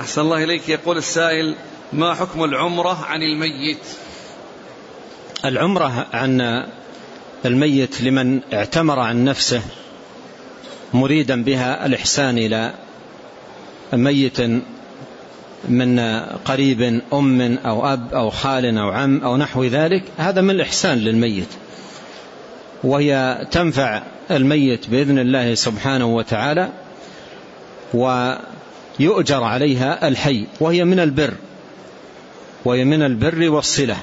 أحسن الله إليك. يقول السائل ما حكم العمرة عن الميت؟ العمرة عن الميت لمن اعتمر عن نفسه مريدا بها الإحسان إلى ميت من قريب أم أو أب أو خال أو عم أو نحو ذلك هذا من الإحسان للميت. وهي تنفع الميت بإذن الله سبحانه وتعالى ويؤجر عليها الحي وهي من البر وهي من البر والصلة.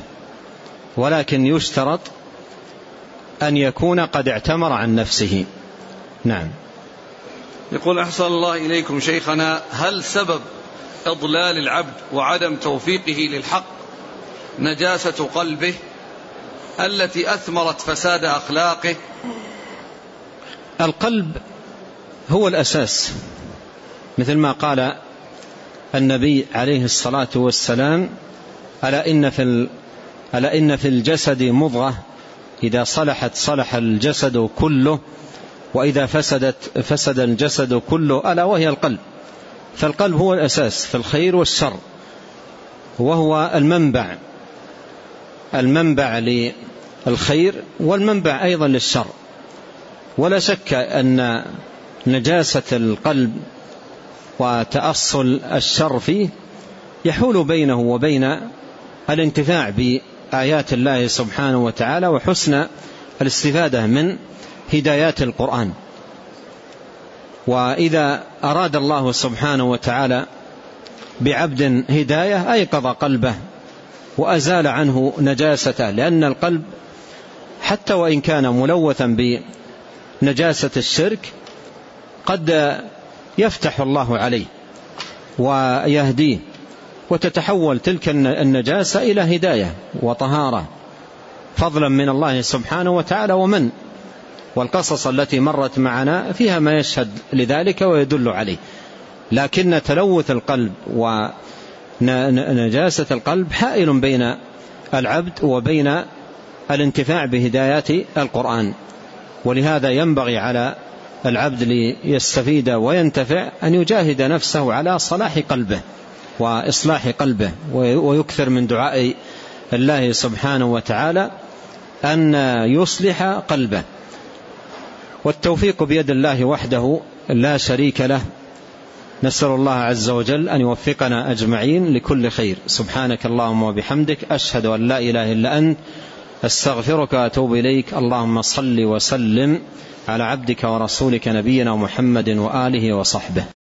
ولكن يشترط أن يكون قد اعتمر عن نفسه. نعم. يقول أحسن الله إليكم شيخنا هل سبب إضلال العبد وعدم توفيقه للحق نجاسة قلبه التي أثمرت فساد أخلاقه؟ القلب هو الأساس. مثل ما قال النبي عليه الصلاة والسلام ألا إن في ألا إن في الجسد مضغة إذا صلحت صلح الجسد كله وإذا فسدت فسد الجسد كله ألا وهي القلب. فالقلب هو الأساس في الخير والشر وهو المنبع المنبع للخير والمنبع أيضا للشر. ولا شك أن نجاسة القلب وتأصل الشر فيه يحول بينه وبين الانتفاع بآيات الله سبحانه وتعالى وحسن الاستفادة من هدايات القرآن. وإذا أراد الله سبحانه وتعالى بعبد هداية أيقظ قلبه وأزال عنه نجاسته لأن القلب حتى وإن كان ملوثا بنجاسة الشرك قد يفتح الله عليه ويهديه وتتحول تلك النجاسة إلى هداية وطهارة فضلا من الله سبحانه وتعالى ومن؟ والقصص التي مرت معنا فيها ما يشهد لذلك ويدل عليه. لكن تلوث القلب ونجاسة القلب حائل بين العبد وبين الانتفاع بهدايات القرآن. ولهذا ينبغي على العبد ليستفيد وينتفع أن يجاهد نفسه على صلاح قلبه وإصلاح قلبه ويكثر من دعاء الله سبحانه وتعالى أن يصلح قلبه. والتوفيق بيد الله وحده لا شريك له. نسأل الله عز وجل أن يوفقنا أجمعين لكل خير. سبحانك اللهم وبحمدك أشهد أن لا إله إلا أنت أستغفرك وأتوب إليك. اللهم صل وسلم على عبدك ورسولك نبينا محمد وآله وصحبه.